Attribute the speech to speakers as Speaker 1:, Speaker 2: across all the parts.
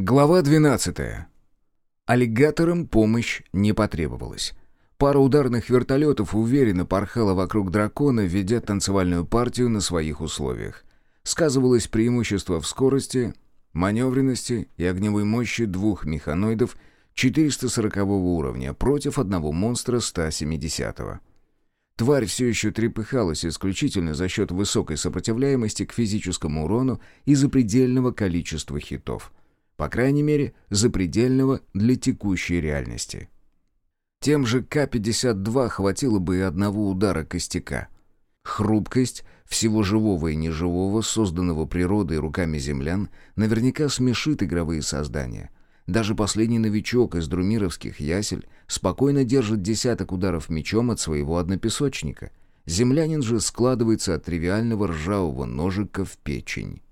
Speaker 1: Глава 12. Аллигаторам помощь не потребовалась. Пара ударных вертолетов уверенно порхала вокруг дракона, ведя танцевальную партию на своих условиях. Сказывалось преимущество в скорости, маневренности и огневой мощи двух механоидов 440 уровня против одного монстра 170 -го. Тварь все еще трепыхалась исключительно за счет высокой сопротивляемости к физическому урону и запредельного количества хитов – по крайней мере, запредельного для текущей реальности. Тем же К-52 хватило бы и одного удара костяка. Хрупкость всего живого и неживого, созданного природой руками землян, наверняка смешит игровые создания. Даже последний новичок из друмировских ясель спокойно держит десяток ударов мечом от своего однопесочника. Землянин же складывается от тривиального ржавого ножика в печень.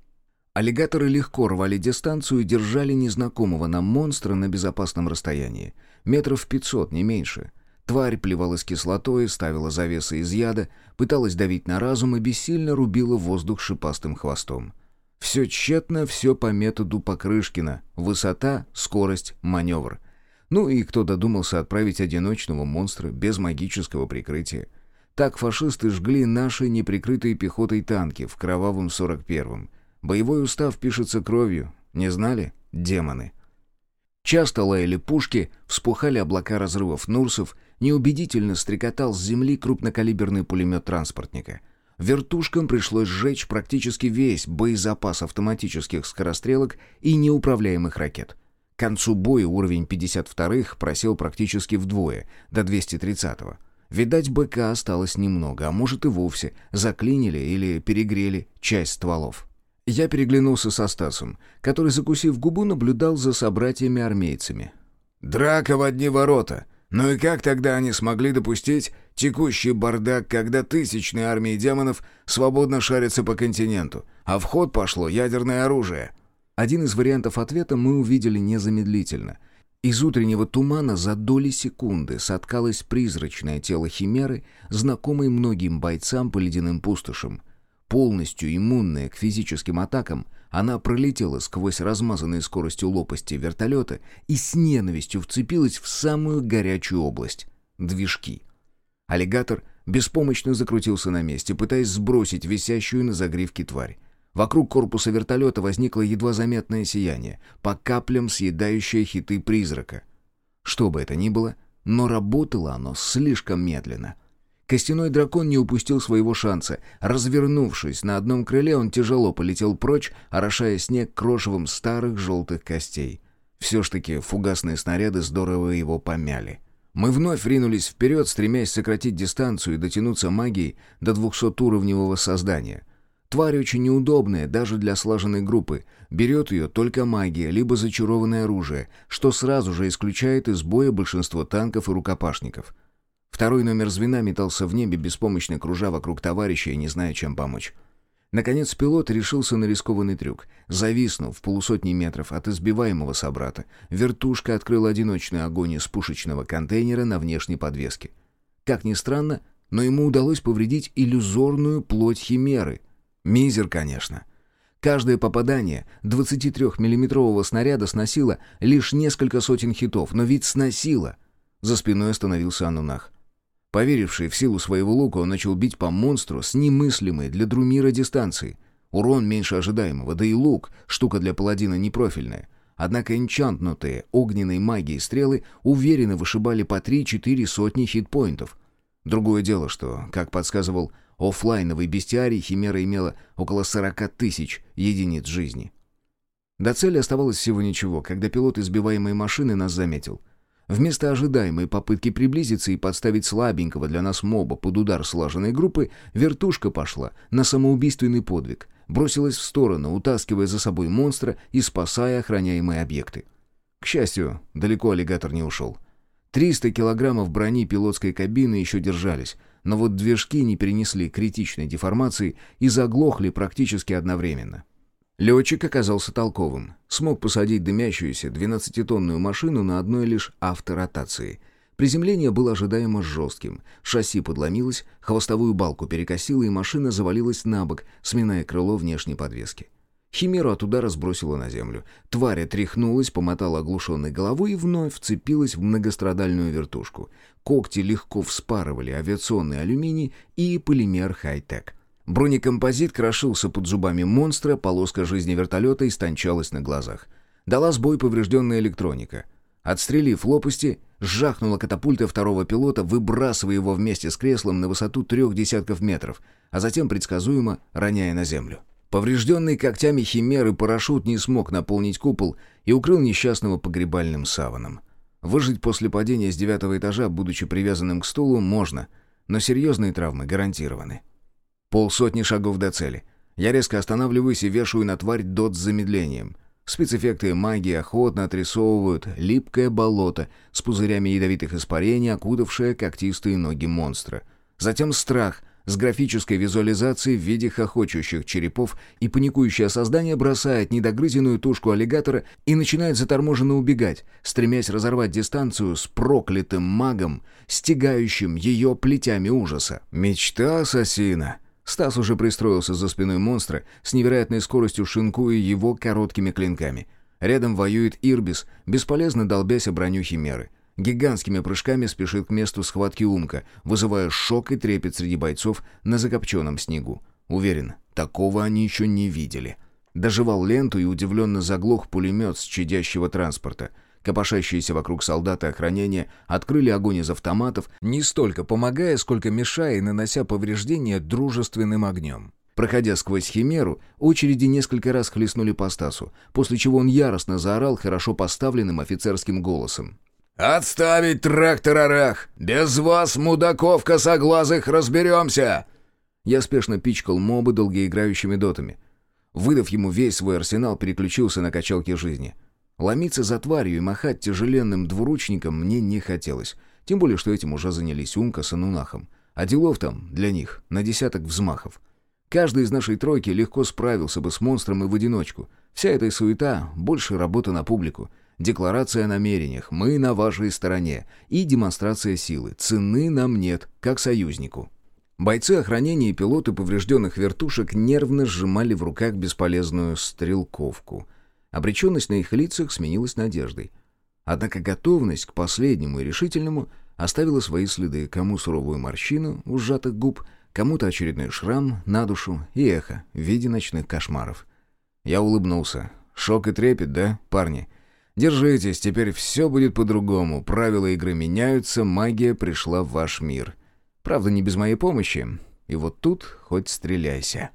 Speaker 1: Аллигаторы легко рвали дистанцию и держали незнакомого нам монстра на безопасном расстоянии. Метров пятьсот, не меньше. Тварь плевалась кислотой, ставила завесы из яда, пыталась давить на разум и бессильно рубила воздух шипастым хвостом. Все тщетно, все по методу Покрышкина. Высота, скорость, маневр. Ну и кто додумался отправить одиночного монстра без магического прикрытия. Так фашисты жгли наши неприкрытые пехотой танки в кровавом 41-м. Боевой устав пишется кровью. Не знали? Демоны. Часто лаяли пушки, вспухали облака разрывов Нурсов, неубедительно стрекотал с земли крупнокалиберный пулемет транспортника. Вертушкам пришлось сжечь практически весь боезапас автоматических скорострелок и неуправляемых ракет. К концу боя уровень 52-х просел практически вдвое, до 230-го. Видать, БК осталось немного, а может и вовсе заклинили или перегрели часть стволов. Я переглянулся со Стасом, который, закусив губу, наблюдал за собратьями-армейцами.
Speaker 2: «Драка в одни ворота. Ну и как тогда они смогли допустить текущий бардак, когда тысячные армии демонов свободно шарятся по континенту, а в ход пошло ядерное оружие?»
Speaker 1: Один из вариантов ответа мы увидели незамедлительно. Из утреннего тумана за доли секунды соткалось призрачное тело Химеры, знакомой многим бойцам по ледяным пустошам. Полностью иммунная к физическим атакам, она пролетела сквозь размазанные скоростью лопасти вертолета и с ненавистью вцепилась в самую горячую область — движки. Аллигатор беспомощно закрутился на месте, пытаясь сбросить висящую на загривке тварь. Вокруг корпуса вертолета возникло едва заметное сияние, по каплям съедающее хиты призрака. Что бы это ни было, но работало оно слишком медленно — Костяной дракон не упустил своего шанса. Развернувшись на одном крыле, он тяжело полетел прочь, орошая снег крошевом старых желтых костей. Все ж таки фугасные снаряды здорово его помяли. Мы вновь ринулись вперед, стремясь сократить дистанцию и дотянуться магией до 200-уровневого создания. Тварь очень неудобная, даже для слаженной группы. Берет ее только магия, либо зачарованное оружие, что сразу же исключает из боя большинство танков и рукопашников — Второй номер звена метался в небе, беспомощно кружа вокруг товарища и не зная, чем помочь. Наконец пилот решился на рискованный трюк. Зависнув в полусотни метров от избиваемого собрата, вертушка открыла одиночный огонь из пушечного контейнера на внешней подвеске. Как ни странно, но ему удалось повредить иллюзорную плоть химеры. Мизер, конечно. Каждое попадание 23-миллиметрового снаряда сносило лишь несколько сотен хитов, но ведь сносило. За спиной остановился Анунах. Поверивший в силу своего лука, он начал бить по монстру с немыслимой для Друмира дистанции. Урон меньше ожидаемого, да и лук — штука для паладина непрофильная. Однако энчантнутые огненной магией стрелы уверенно вышибали по 3-4 сотни хитпоинтов. Другое дело, что, как подсказывал офлайновый бестиарий, Химера имела около 40 тысяч единиц жизни. До цели оставалось всего ничего, когда пилот избиваемой машины нас заметил — Вместо ожидаемой попытки приблизиться и подставить слабенького для нас моба под удар слаженной группы, вертушка пошла на самоубийственный подвиг, бросилась в сторону, утаскивая за собой монстра и спасая охраняемые объекты. К счастью, далеко аллигатор не ушел. 300 килограммов брони пилотской кабины еще держались, но вот движки не перенесли критичной деформации и заглохли практически одновременно. Летчик оказался толковым. Смог посадить дымящуюся 12-тонную машину на одной лишь авторотации. Приземление было ожидаемо жестким. Шасси подломилось, хвостовую балку перекосило, и машина завалилась на бок, сминая крыло внешней подвески. Химеру от удара сбросила на землю. Тварь отряхнулась, помотала оглушенной головой и вновь вцепилась в многострадальную вертушку. Когти легко вспарывали авиационный алюминий и полимер хай-тек. Бронекомпозит крошился под зубами монстра, полоска жизни вертолета истончалась на глазах. Дала сбой поврежденная электроника. Отстрелив лопасти, сжахнула катапульта второго пилота, выбрасывая его вместе с креслом на высоту трех десятков метров, а затем предсказуемо роняя на землю. Поврежденный когтями химеры парашют не смог наполнить купол и укрыл несчастного погребальным саваном. Выжить после падения с девятого этажа, будучи привязанным к стулу, можно, но серьезные травмы гарантированы. Полсотни шагов до цели. Я резко останавливаюсь и вешаю на тварь дот с замедлением. Спецэффекты магии охотно отрисовывают липкое болото с пузырями ядовитых испарений, окутавшее когтистые ноги монстра. Затем страх с графической визуализацией в виде хохочущих черепов, и паникующее создание бросает недогрызенную тушку аллигатора и начинает заторможенно убегать, стремясь разорвать дистанцию с проклятым магом, стягающим ее плетями ужаса. «Мечта ассасина!» Стас уже пристроился за спиной монстра, с невероятной скоростью шинкуя его короткими клинками. Рядом воюет Ирбис, бесполезно долбясь о броню Химеры. Гигантскими прыжками спешит к месту схватки Умка, вызывая шок и трепет среди бойцов на закопченном снегу. Уверен, такого они еще не видели. Доживал ленту и удивленно заглох пулемет с чадящего транспорта — Копошащиеся вокруг солдаты охранения открыли огонь из автоматов, не столько помогая, сколько мешая и нанося повреждения дружественным огнем. Проходя сквозь химеру, очереди несколько раз хлестнули по Стасу, после чего он яростно заорал хорошо поставленным офицерским голосом.
Speaker 2: «Отставить трактор Арах! Без вас, мудаков косоглазых, разберемся!»
Speaker 1: Я спешно пичкал мобы долгоиграющими дотами. Выдав ему весь свой арсенал, переключился на качалки жизни — Ломиться за тварью и махать тяжеленным двуручником мне не хотелось. Тем более, что этим уже занялись Умка с Анунахом. А делов там, для них, на десяток взмахов. Каждый из нашей тройки легко справился бы с монстром и в одиночку. Вся эта суета — больше работа на публику. Декларация о намерениях, мы на вашей стороне. И демонстрация силы. Цены нам нет, как союзнику. Бойцы охранения и пилоты поврежденных вертушек нервно сжимали в руках бесполезную стрелковку — Обреченность на их лицах сменилась надеждой. Однако готовность к последнему и решительному оставила свои следы, кому суровую морщину у сжатых губ, кому-то очередной шрам на душу и эхо в виде ночных кошмаров. Я улыбнулся. «Шок и трепет, да, парни? Держитесь, теперь все будет по-другому. Правила игры меняются, магия пришла в ваш мир. Правда, не без моей помощи. И вот тут хоть стреляйся».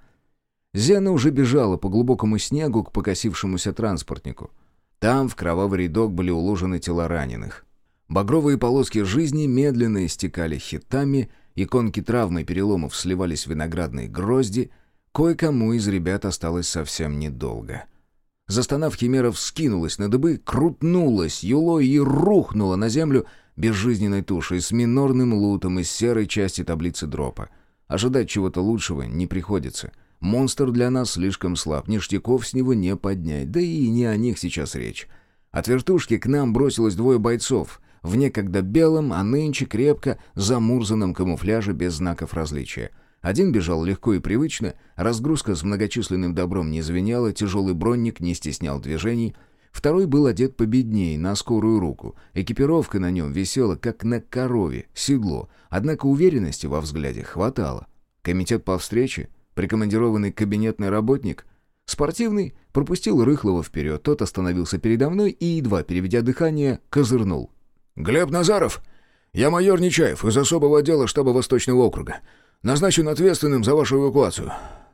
Speaker 1: Зена уже бежала по глубокому снегу к покосившемуся транспортнику. Там в кровавый рядок были уложены тела раненых. Багровые полоски жизни медленно истекали хитами, иконки травмы и переломов сливались в виноградные грозди, кое-кому из ребят осталось совсем недолго. Застонав, Химера вскинулась на дыбы, крутнулась юлой и рухнула на землю безжизненной тушей с минорным лутом из серой части таблицы дропа. Ожидать чего-то лучшего не приходится — Монстр для нас слишком слаб, ништяков с него не поднять, да и не о них сейчас речь. От вертушки к нам бросилось двое бойцов, в некогда белом, а нынче крепко замурзанном камуфляже без знаков различия. Один бежал легко и привычно, разгрузка с многочисленным добром не звенела, тяжелый бронник не стеснял движений. Второй был одет победней, на скорую руку. Экипировка на нем висела, как на корове, седло, однако уверенности во взгляде хватало. Комитет по встрече Прикомандированный кабинетный работник, спортивный, пропустил Рыхлова вперед. Тот остановился передо мной и, едва переведя дыхание, козырнул.
Speaker 2: «Глеб Назаров! Я майор Нечаев из особого отдела штаба Восточного округа. Назначен ответственным за вашу эвакуацию.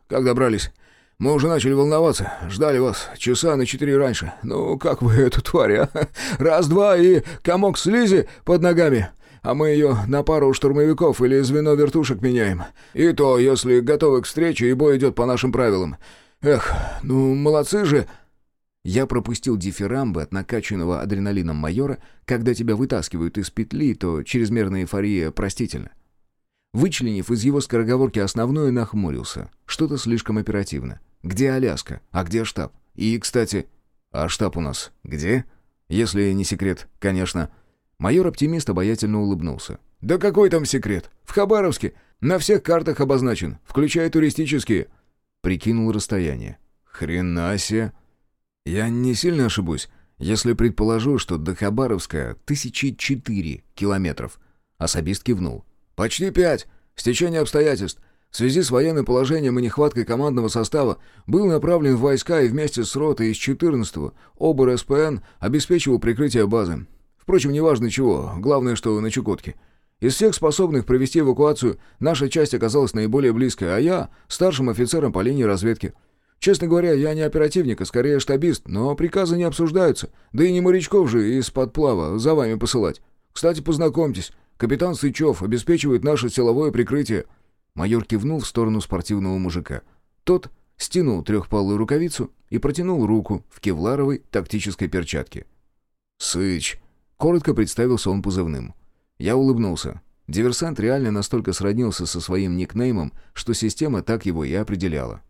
Speaker 2: Как добрались?» Мы уже начали волноваться, ждали вас часа на четыре раньше. Ну, как вы эту тварь, а? Раз-два и комок слизи под ногами а мы ее на пару штурмовиков или звено вертушек меняем. И то, если готовы к встрече, и бой идет по нашим правилам. Эх, ну молодцы же!»
Speaker 1: Я пропустил дифирамбы от накачанного адреналином майора. Когда тебя вытаскивают из петли, то чрезмерная эйфория простительна. Вычленив из его скороговорки основное, нахмурился. Что-то слишком оперативно. Где Аляска? А где штаб? И, кстати... А штаб у нас где? Если не секрет, конечно. Майор-оптимист обаятельно улыбнулся.
Speaker 2: «Да какой там секрет? В Хабаровске. На всех картах обозначен, включая туристические».
Speaker 1: Прикинул расстояние.
Speaker 2: Хрена себе.
Speaker 1: Я не сильно ошибусь, если предположу, что до Хабаровска тысячи четыре километров. Особист кивнул.
Speaker 2: Почти пять. Стечение обстоятельств. В связи с военным положением и нехваткой командного состава был направлен в войска и вместе с ротой из 14-го ОБР СПН обеспечивал прикрытие базы. Впрочем, неважно чего, главное, что на Чукотке. Из всех способных провести эвакуацию, наша часть оказалась наиболее близкой, а я — старшим офицером по линии разведки. Честно говоря, я не оперативник, а скорее штабист, но приказы не обсуждаются. Да и не морячков же из-под плава за вами посылать. Кстати, познакомьтесь, капитан Сычев обеспечивает наше силовое прикрытие».
Speaker 1: Майор кивнул в сторону спортивного мужика. Тот стянул трехпалую рукавицу и протянул руку в кевларовой тактической перчатке.
Speaker 2: «Сыч», —
Speaker 1: коротко представился он позывным. Я улыбнулся. Диверсант реально настолько сроднился со своим никнеймом, что система так его и определяла.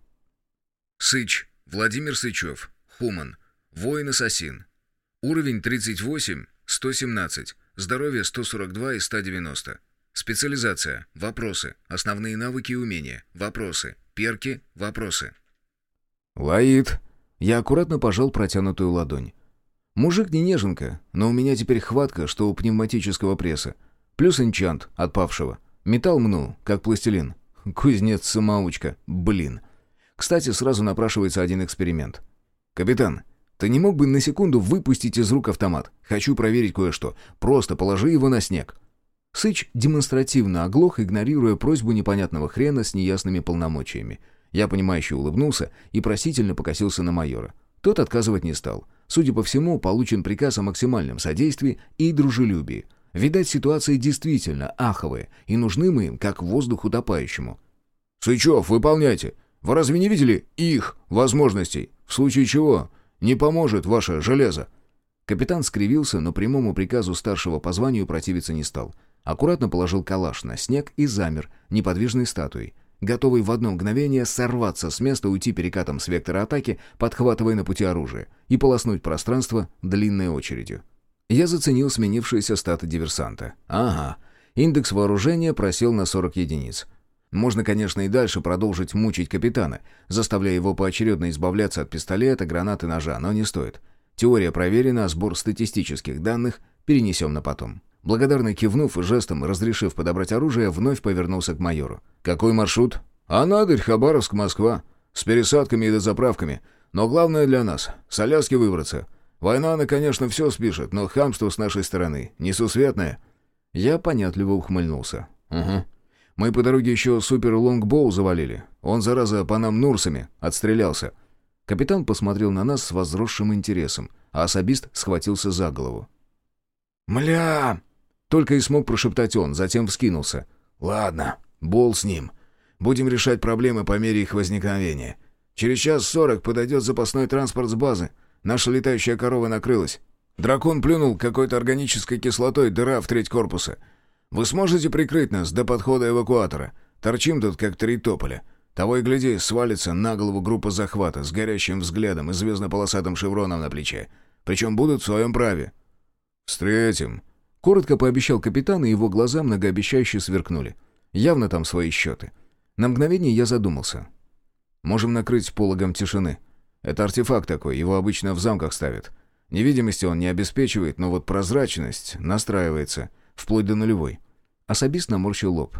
Speaker 3: Сыч. Владимир Сычев. Хуман. Воин-ассасин. Уровень 38, 117. Здоровье 142 из 190. Специализация. Вопросы. Основные навыки и умения. Вопросы. Перки. Вопросы.
Speaker 1: «Лаид». Я аккуратно пожал протянутую ладонь. Мужик не неженка, но у меня теперь хватка, что у пневматического пресса. Плюс энчант отпавшего. Металл мну, как пластилин. Кузнец-самоучка, блин. Кстати, сразу напрашивается один эксперимент. «Капитан, ты не мог бы на секунду выпустить из рук автомат? Хочу проверить кое-что. Просто положи его на снег». Сыч демонстративно оглох, игнорируя просьбу непонятного хрена с неясными полномочиями. Я, понимающе улыбнулся и просительно покосился на майора. Тот отказывать не стал. Судя по всему, получен приказ о максимальном содействии и дружелюбии. Видать, ситуация действительно аховая, и нужны мы им, как воздух утопающему.
Speaker 2: «Сычев, выполняйте! Вы разве не видели их возможностей? В случае чего не поможет ваше железо?»
Speaker 1: Капитан скривился, но прямому приказу старшего по званию противиться не стал. Аккуратно положил калаш на снег и замер, неподвижной статуей готовый в одно мгновение сорваться с места, уйти перекатом с вектора атаки, подхватывая на пути оружие, и полоснуть пространство длинной очередью. Я заценил сменившиеся статы диверсанта. Ага, индекс вооружения просел на 40 единиц. Можно, конечно, и дальше продолжить мучить капитана, заставляя его поочередно избавляться от пистолета, гранаты, ножа, но не стоит. Теория проверена, а сбор статистических данных перенесем на потом. Благодарно кивнув и жестом разрешив подобрать оружие, вновь повернулся к майору.
Speaker 2: «Какой маршрут?» «Анадырь, Хабаровск, Москва. С пересадками и дозаправками. Но главное для нас — с Аляски выбраться. Война, она, конечно, все спишет, но хамство с нашей стороны несусветное».
Speaker 1: Я понятливо ухмыльнулся. «Угу. Мы по дороге еще супер-лонгбоу завалили. Он, зараза, по нам Нурсами отстрелялся». Капитан посмотрел на нас с возросшим интересом, а особист схватился за голову.
Speaker 2: «Мля!»
Speaker 1: Только и смог прошептать он, затем вскинулся.
Speaker 2: «Ладно, бол с ним. Будем решать проблемы по мере их возникновения. Через час сорок подойдет запасной транспорт с базы. Наша летающая корова накрылась. Дракон плюнул какой-то органической кислотой, дыра в треть корпуса. Вы сможете прикрыть нас до подхода эвакуатора? Торчим тут, как три тополя. Того и гляди, свалится на голову группа захвата с горящим взглядом и звездно-полосатым шевроном на плече. Причем будут в своем праве.
Speaker 1: «Встретим», — коротко пообещал капитан, и его глаза многообещающе сверкнули. Явно там свои счеты. На мгновение я задумался. «Можем накрыть пологом тишины. Это артефакт такой, его обычно в замках ставят. Невидимости он не обеспечивает, но вот прозрачность настраивается, вплоть до нулевой». Особист наморщил лоб.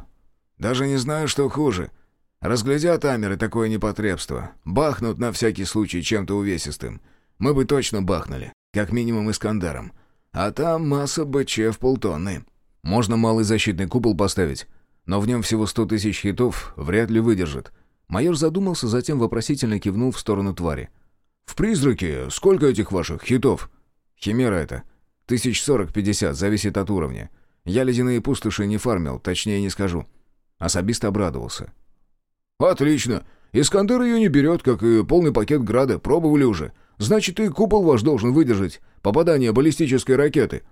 Speaker 2: «Даже не знаю, что хуже. Разглядят амеры такое непотребство. Бахнут на всякий случай чем-то увесистым. Мы бы точно бахнули, как минимум Искандаром. А там масса БЧ в полтонны.
Speaker 1: Можно малый защитный купол поставить, но в нем всего сто тысяч хитов вряд ли выдержит. Майор задумался, затем вопросительно кивнул в сторону твари.
Speaker 2: «В призраке сколько этих ваших хитов?»
Speaker 1: «Химера это. Тысяч сорок-пятьдесят, зависит от уровня. Я ледяные пустоши не фармил, точнее не скажу». Особист обрадовался.
Speaker 2: «Отлично. Искандер ее не берет, как и полный пакет града. Пробовали уже. Значит, и купол ваш должен выдержать попадание баллистической ракеты».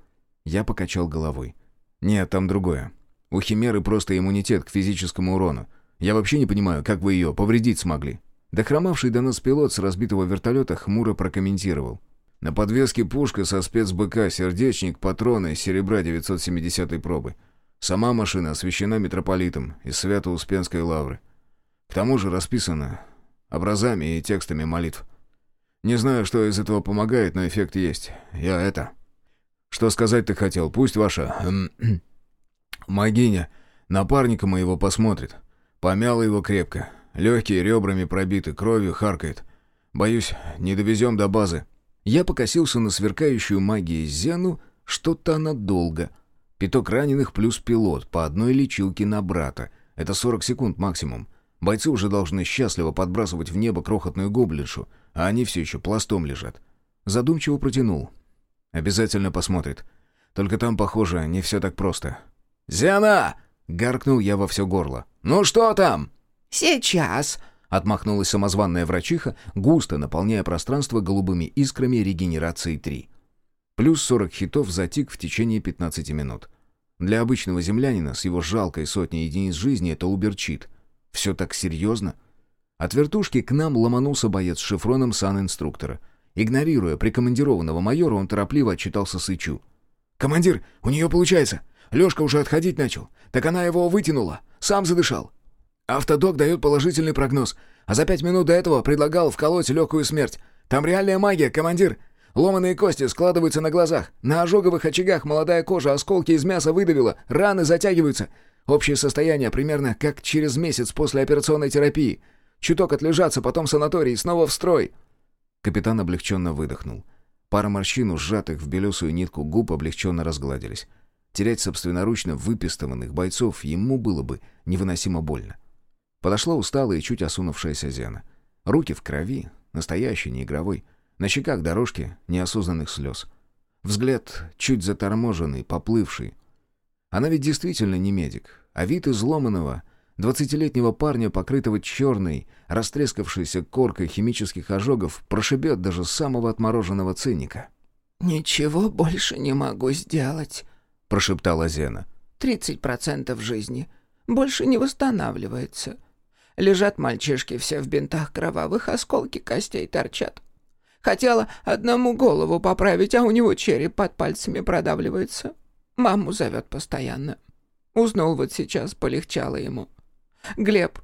Speaker 1: Я покачал головой. «Нет, там другое. У Химеры просто иммунитет к физическому урону. Я вообще не понимаю, как вы ее повредить смогли». Дохромавший до нас пилот с разбитого вертолета хмуро прокомментировал. На подвеске пушка со спецбыка, сердечник, патроны серебра 970 пробы. Сама машина освещена митрополитом из Свято-Успенской лавры. К тому же расписано
Speaker 2: образами и текстами молитв. Не знаю, что из этого помогает, но эффект есть. Я это... Что сказать ты хотел? Пусть ваша... Эм, Магиня напарника моего посмотрит. Помяла его крепко. Легкие ребрами пробиты, кровью харкает. Боюсь, не довезем до базы.
Speaker 1: Я покосился на сверкающую магией Зену, что-то она долго. Пяток раненых плюс пилот, по одной лечилке на брата. Это 40 секунд максимум. Бойцы уже должны счастливо подбрасывать в небо крохотную гоблиншу, а они все еще пластом лежат. Задумчиво протянул. Обязательно посмотрит. Только там, похоже, не все так просто. «Зена!» — гаркнул я во все горло. «Ну что там?»
Speaker 4: «Сейчас!»
Speaker 1: — отмахнулась самозванная врачиха, густо наполняя пространство голубыми искрами регенерации 3. Плюс 40 хитов затик в течение 15 минут. Для обычного землянина с его жалкой сотней единиц жизни это уберчит. Все так серьезно? От вертушки к нам ломанулся боец с шифроном сан-инструктора. Игнорируя прикомандированного майора, он торопливо отчитался Сычу.
Speaker 2: «Командир, у нее получается! Лешка уже отходить начал. Так она его вытянула. Сам задышал. Автодок дает положительный прогноз. А за пять минут до этого предлагал вколоть легкую смерть. Там реальная магия, командир. Ломаные кости складываются на глазах. На ожоговых очагах молодая кожа осколки из мяса выдавила. Раны затягиваются. Общее состояние примерно как через месяц после операционной терапии. Чуток отлежаться, потом санаторий, снова в строй.
Speaker 1: Капитан облегченно выдохнул. Пара морщин, сжатых в белесую нитку губ, облегченно разгладились. Терять собственноручно выпистованных бойцов ему было бы невыносимо больно. Подошла усталая и чуть осунувшаяся Зена. Руки в крови, настоящий, не игровой. На щеках дорожки неосознанных слез. Взгляд чуть заторможенный, поплывший. Она ведь действительно не медик, а вид изломанного, двадцатилетнего парня, покрытого черной, растрескавшейся коркой химических ожогов, прошибет даже самого отмороженного циника.
Speaker 4: «Ничего больше не могу сделать», —
Speaker 1: прошептала Зена.
Speaker 4: «Тридцать процентов жизни. Больше не восстанавливается. Лежат мальчишки все в бинтах кровавых, осколки костей торчат. Хотела одному голову поправить, а у него череп под пальцами продавливается. Маму зовет постоянно. Уснул вот сейчас, полегчало ему. Глеб,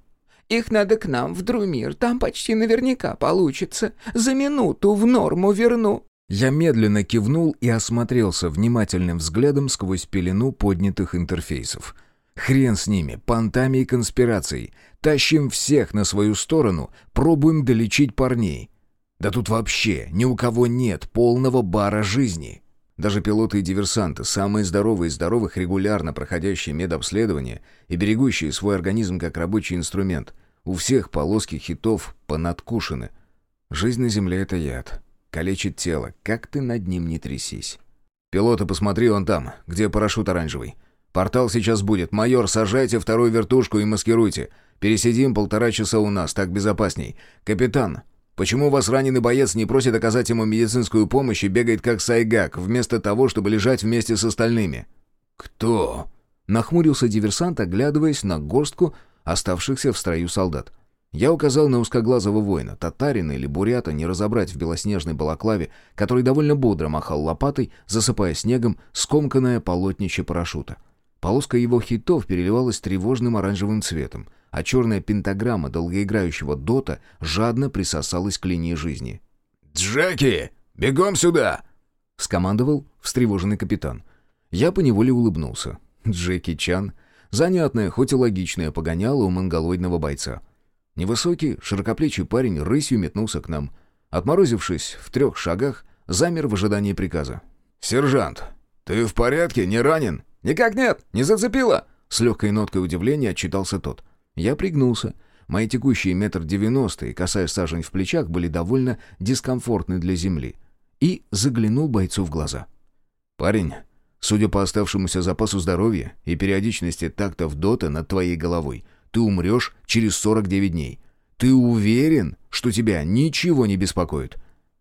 Speaker 4: их надо к нам, в Друмир, там почти наверняка получится. За минуту в норму верну».
Speaker 1: Я медленно кивнул и осмотрелся внимательным взглядом сквозь пелену поднятых интерфейсов. Хрен с ними, понтами и конспирацией. Тащим всех на свою сторону, пробуем долечить парней. Да тут вообще ни у кого нет полного бара жизни. Даже пилоты и диверсанты, самые здоровые из здоровых, регулярно проходящие медобследование и берегущие свой организм как рабочий инструмент, у всех полоски хитов понадкушены. Жизнь на Земле — это яд калечит тело, как ты над ним не трясись. «Пилота, посмотри, он там, где парашют оранжевый. Портал сейчас будет. Майор, сажайте вторую вертушку и маскируйте. Пересидим полтора часа у нас, так безопасней. Капитан, почему вас раненый боец не просит оказать ему медицинскую помощь и бегает как сайгак, вместо того, чтобы лежать вместе с остальными?»
Speaker 2: «Кто?»
Speaker 1: Нахмурился диверсант, оглядываясь на горстку оставшихся в строю солдат. Я указал на узкоглазого воина, татарина или бурята не разобрать в белоснежной балаклаве, который довольно бодро махал лопатой, засыпая снегом скомканное полотнище парашюта. Полоска его хитов переливалась тревожным оранжевым цветом, а черная пентаграмма долгоиграющего дота жадно присосалась к линии жизни.
Speaker 2: «Джеки, бегом сюда!» — скомандовал встревоженный капитан.
Speaker 1: Я поневоле улыбнулся. Джеки Чан — занятное, хоть и логичное погоняло у монголоидного бойца — Невысокий, широкоплечий парень рысью метнулся к нам. Отморозившись в трех шагах, замер в ожидании приказа.
Speaker 2: «Сержант, ты в порядке? Не ранен?»
Speaker 1: «Никак нет, не зацепило!» С легкой ноткой удивления отчитался тот. Я пригнулся. Мои текущие метр девяносто и косая сажень в плечах были довольно дискомфортны для земли. И заглянул бойцу в глаза. «Парень, судя по оставшемуся запасу здоровья и периодичности тактов дота над твоей головой, ты умрешь через 49 дней. Ты уверен, что тебя ничего не беспокоит?»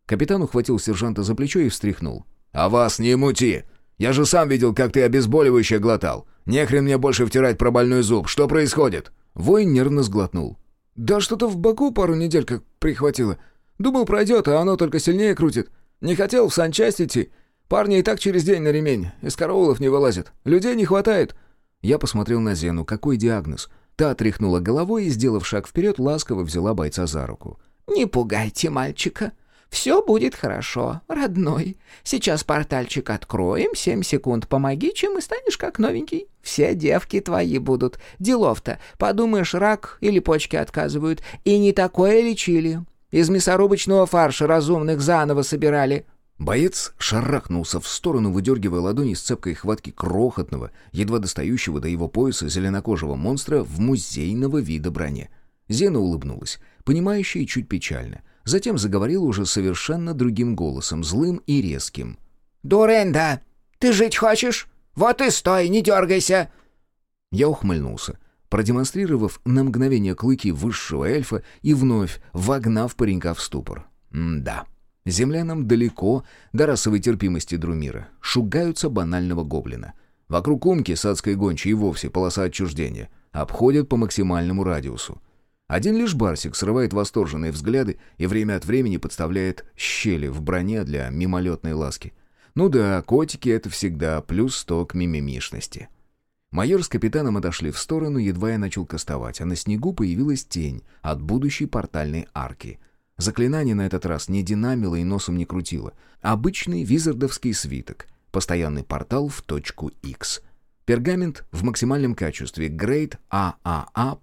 Speaker 1: Капитан ухватил сержанта за плечо и встряхнул.
Speaker 2: «А вас не мути! Я же сам видел, как ты обезболивающее глотал. Нехрен мне больше втирать про больной зуб. Что происходит?»
Speaker 1: Воин нервно сглотнул.
Speaker 5: «Да что-то в боку пару недель как прихватило. Думал, пройдет, а оно только сильнее крутит. Не хотел в санчасть идти. Парни и так через день на ремень. Из караулов не вылазят. Людей не хватает».
Speaker 1: Я посмотрел на Зену. Какой диагноз? Та тряхнула головой и, сделав шаг вперед, ласково взяла бойца за руку.
Speaker 4: «Не пугайте мальчика. Все будет хорошо, родной. Сейчас портальчик откроем, семь секунд помоги, чем и станешь как новенький. Все девки твои будут. Делов-то, подумаешь, рак или почки отказывают. И не такое лечили. Из мясорубочного фарша разумных заново собирали.
Speaker 1: Боец шарахнулся в сторону, выдергивая ладони с цепкой хватки крохотного, едва достающего до его пояса зеленокожего монстра в музейного вида броне. Зена улыбнулась, понимающе и чуть печально. Затем заговорила уже совершенно другим голосом, злым и резким.
Speaker 4: «Дуренда, ты жить хочешь? Вот и стой, не дергайся!»
Speaker 1: Я ухмыльнулся, продемонстрировав на мгновение клыки высшего эльфа и вновь вогнав паренька в ступор. М-да. Землянам далеко до расовой терпимости Друмира. Шугаются банального гоблина. Вокруг умки с адской гончей и вовсе полоса отчуждения. Обходят по максимальному радиусу. Один лишь Барсик срывает восторженные взгляды и время от времени подставляет щели в броне для мимолетной ласки. Ну да, котики — это всегда плюс сто к мимимишности. Майор с капитаном отошли в сторону, едва я начал кастовать, а на снегу появилась тень от будущей портальной арки — Заклинание на этот раз не динамило и носом не крутило. Обычный визардовский свиток. Постоянный портал в точку X. Пергамент в максимальном качестве, грейд ААА+,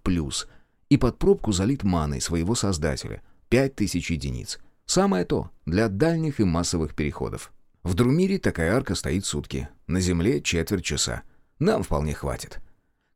Speaker 1: и под пробку залит маной своего создателя. 5000 единиц. Самое то для дальних и массовых переходов. В Друмире такая арка стоит сутки. На Земле четверть часа. Нам вполне хватит.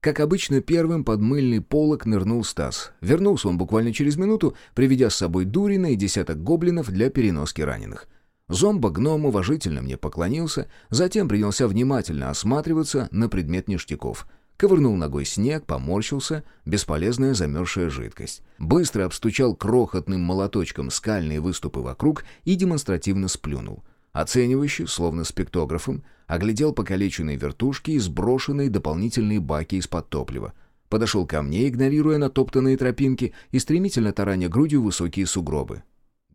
Speaker 1: Как обычно, первым под мыльный полок нырнул Стас. Вернулся он буквально через минуту, приведя с собой Дурина и десяток гоблинов для переноски раненых. Зомбо-гном уважительно мне поклонился, затем принялся внимательно осматриваться на предмет ништяков. Ковырнул ногой снег, поморщился, бесполезная замерзшая жидкость. Быстро обстучал крохотным молоточком скальные выступы вокруг и демонстративно сплюнул. Оценивающий, словно спектографом, оглядел покалеченные вертушки и сброшенные дополнительные баки из-под топлива. Подошел ко мне, игнорируя натоптанные тропинки и стремительно тараня грудью высокие сугробы.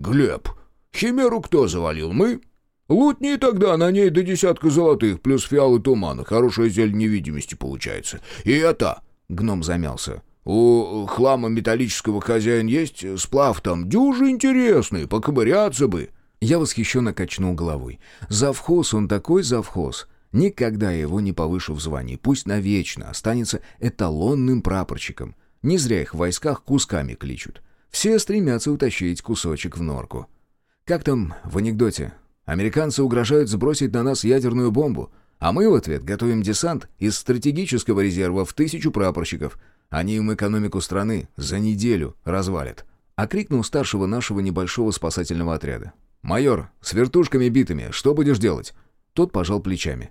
Speaker 2: «Глеб, химеру кто завалил? Мы?» «Лутни тогда, на ней до десятка золотых, плюс фиалы тумана. Хорошая зелень невидимости получается. И это...» — гном замялся. «У хлама металлического хозяин есть сплав там дюжи интересный, поковыряться бы».
Speaker 1: Я восхищенно качнул головой. Завхоз он такой завхоз. Никогда его не повышу в звании. Пусть навечно останется эталонным прапорщиком. Не зря их в войсках кусками кличут. Все стремятся утащить кусочек в норку. Как там в анекдоте? Американцы угрожают сбросить на нас ядерную бомбу, а мы в ответ готовим десант из стратегического резерва в тысячу прапорщиков. Они им экономику страны за неделю развалят. Окрикнул старшего нашего небольшого спасательного отряда. «Майор, с вертушками битыми, что будешь делать?» Тот пожал плечами.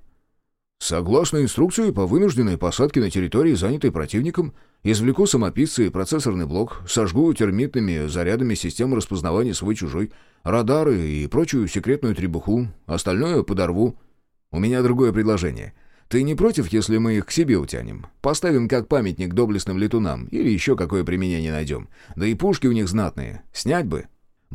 Speaker 2: «Согласно инструкции по вынужденной посадке на территории, занятой противником, извлеку самописцы и процессорный блок, сожгу термитными зарядами систему распознавания свой-чужой, радары и прочую секретную требуху, остальное подорву. У меня другое предложение. Ты не против, если мы их к себе утянем? Поставим как памятник доблестным летунам или еще какое применение найдем? Да и пушки у них знатные. Снять бы?»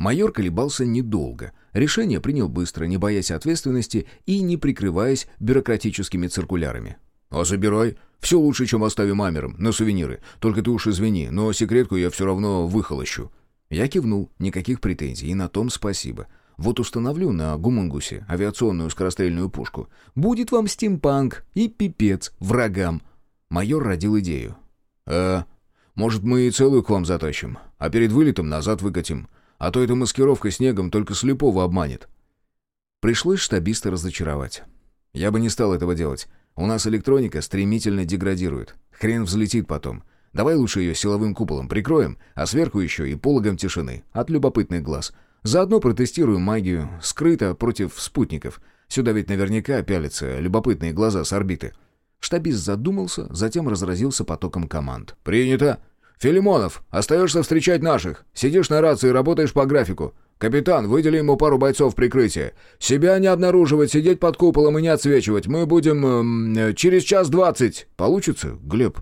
Speaker 2: Майор колебался недолго. Решение принял быстро, не боясь ответственности и не прикрываясь бюрократическими циркулярами. «А забирай. Все лучше, чем оставим амерам, на сувениры. Только ты уж извини, но секретку я все равно выхолощу».
Speaker 1: Я кивнул, никаких претензий, и на том спасибо. Вот установлю на Гумунгусе авиационную скорострельную пушку. Будет вам стимпанк и пипец врагам. Майор родил идею.
Speaker 2: «Э, может, мы и целую к вам затащим, а перед вылетом назад выкатим. А то эта маскировка снегом только слепого обманет.
Speaker 1: Пришлось штабиста разочаровать. Я бы не стал этого делать. У нас электроника стремительно деградирует. Хрен взлетит потом. Давай лучше ее силовым куполом прикроем, а сверху еще и пологом тишины, от любопытных глаз. Заодно протестируем магию, скрыто против спутников. Сюда ведь наверняка пялятся любопытные глаза с орбиты. Штабист задумался, затем разразился потоком команд.
Speaker 2: «Принято! «Филимонов, остаешься встречать наших. Сидишь на рации работаешь по графику. Капитан, выдели ему пару бойцов прикрытия. Себя не обнаруживать, сидеть под куполом и не отсвечивать. Мы будем... Э, через час двадцать. Получится, Глеб?»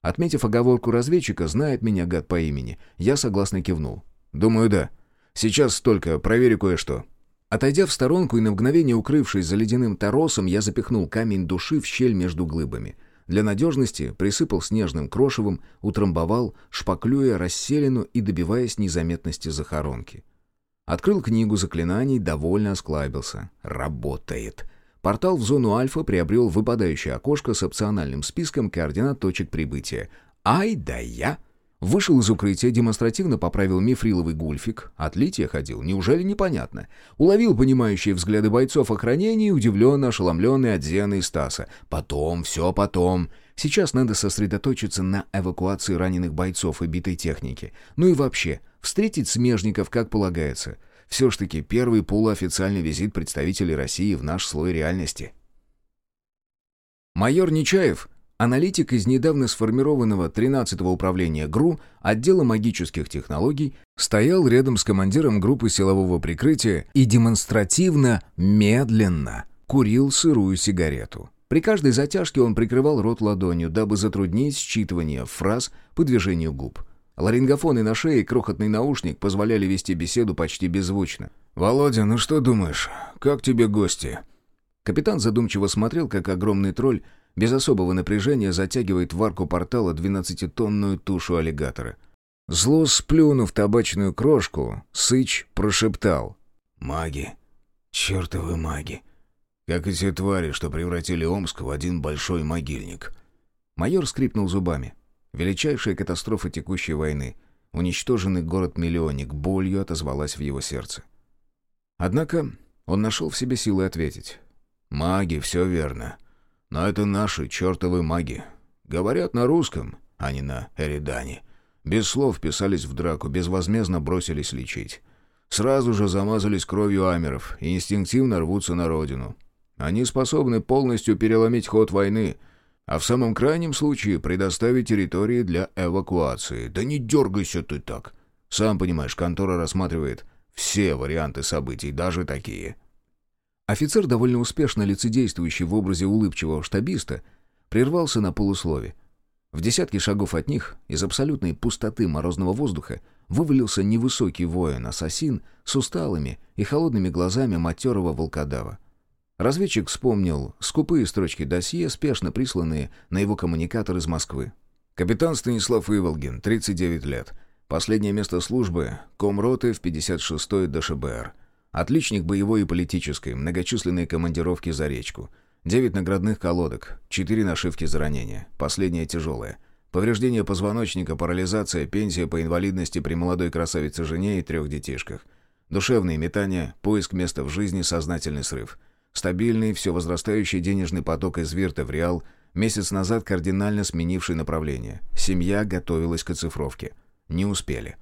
Speaker 1: Отметив оговорку разведчика, знает меня гад по имени, я согласно кивнул.
Speaker 2: «Думаю, да. Сейчас только проверю кое-что».
Speaker 1: Отойдя в сторонку и на мгновение укрывшись за ледяным торосом, я запихнул камень души в щель между глыбами — Для надежности присыпал снежным крошевом, утрамбовал, шпаклюя расселину и добиваясь незаметности захоронки. Открыл книгу заклинаний, довольно осклабился. Работает. Портал в зону Альфа приобрел выпадающее окошко с опциональным списком координат точек прибытия. Ай да я! Вышел из укрытия, демонстративно поправил мифриловый гульфик. Отлить я ходил, неужели непонятно? Уловил понимающие взгляды бойцов охранения и удивленно ошеломленный от Зены и Стаса. Потом, все потом. Сейчас надо сосредоточиться на эвакуации раненых бойцов и битой техники. Ну и вообще, встретить смежников, как полагается. Все ж таки первый полуофициальный визит представителей России в наш слой реальности. Майор Нечаев Аналитик из недавно сформированного 13-го управления ГРУ отдела магических технологий стоял рядом с командиром группы силового прикрытия и демонстративно, медленно курил сырую сигарету. При каждой затяжке он прикрывал рот ладонью, дабы затруднить считывание фраз по движению губ. Ларингофоны на шее и крохотный наушник позволяли вести беседу почти беззвучно.
Speaker 2: «Володя, ну что думаешь? Как тебе гости?»
Speaker 1: Капитан задумчиво смотрел, как огромный тролль без особого напряжения затягивает в арку портала двенадцатитонную тушу аллигатора. Зло сплюнув табачную крошку, Сыч прошептал.
Speaker 2: «Маги. Чертовы маги. Как и те твари, что превратили Омск в один большой могильник».
Speaker 1: Майор скрипнул зубами. Величайшая катастрофа текущей войны. Уничтоженный город-миллионник болью отозвалась в его сердце. Однако он нашел в себе силы ответить.
Speaker 2: «Маги, все верно. Но это наши чертовы маги. Говорят на русском, а не на эридане. Без слов писались в драку, безвозмездно бросились лечить. Сразу же замазались кровью амеров и инстинктивно рвутся на родину. Они способны полностью переломить ход войны, а в самом крайнем случае предоставить территории для эвакуации. Да не дергайся ты так. Сам понимаешь, контора рассматривает все варианты событий, даже такие.
Speaker 1: Офицер, довольно успешно лицедействующий в образе улыбчивого штабиста, прервался на полуслове. В десятке шагов от них, из абсолютной пустоты морозного воздуха, вывалился невысокий воин-ассасин с усталыми и холодными глазами матерого волкодава. Разведчик вспомнил скупые строчки досье, спешно присланные на его коммуникатор из Москвы.
Speaker 2: Капитан Станислав Иволгин, 39 лет. Последнее место службы — комроты в 56-й ДШБР. Отличник боевой и политической, многочисленные командировки за речку. Девять наградных колодок, четыре нашивки за ранения, последняя тяжелая. Повреждение позвоночника, парализация, пенсия по инвалидности при молодой красавице-жене и трех детишках. Душевные метания, поиск места в жизни, сознательный срыв. Стабильный, все возрастающий денежный поток из Вирта в Реал, месяц назад кардинально сменивший направление. Семья готовилась к оцифровке. Не успели.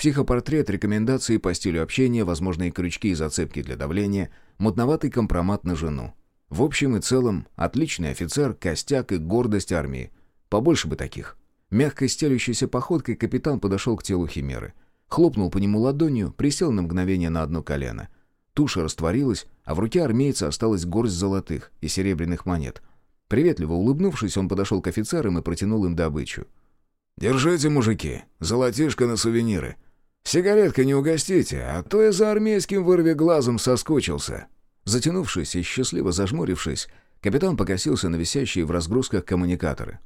Speaker 2: Психопортрет, рекомендации по стилю общения, возможные крючки и зацепки для давления, мутноватый компромат на жену. В общем и целом, отличный офицер, костяк и гордость армии. Побольше бы таких. Мягко стелющейся походкой капитан подошел к телу Химеры. Хлопнул по нему ладонью, присел на мгновение на одно колено. Туша растворилась, а в руке армейца осталась горсть золотых и серебряных монет. Приветливо улыбнувшись, он подошел к офицерам и протянул им добычу. «Держите, мужики, золотишко на сувениры. Сигареткой не угостите, а то я за армейским вырви глазом соскучился».
Speaker 1: Затянувшись и счастливо зажмурившись, капитан покосился на висящие в разгрузках коммуникаторы.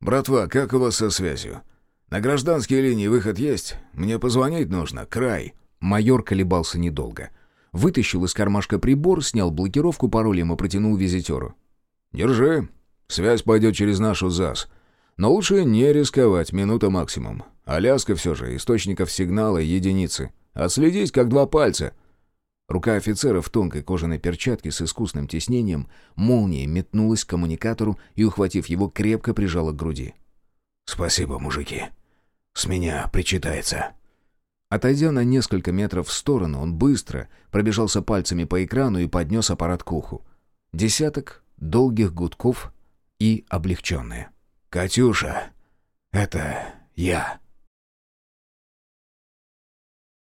Speaker 2: «Братва, как у вас со связью? На гражданские линии выход есть? Мне позвонить нужно, край».
Speaker 1: Майор колебался недолго. Вытащил из кармашка прибор, снял блокировку паролем и протянул визитеру.
Speaker 2: «Держи. Связь пойдет через нашу ЗАС. Но лучше не рисковать, минута максимум. Аляска все же, источников сигнала единицы. Отследить, как два пальца.
Speaker 1: Рука офицера в тонкой кожаной перчатке с искусным тиснением молнией метнулась к коммуникатору и, ухватив его, крепко прижала к груди.
Speaker 2: «Спасибо, мужики. С меня причитается».
Speaker 1: Отойдя на несколько метров в сторону, он быстро пробежался пальцами по экрану и поднес аппарат к уху. Десяток долгих гудков и облегченные.
Speaker 2: «Катюша, это я».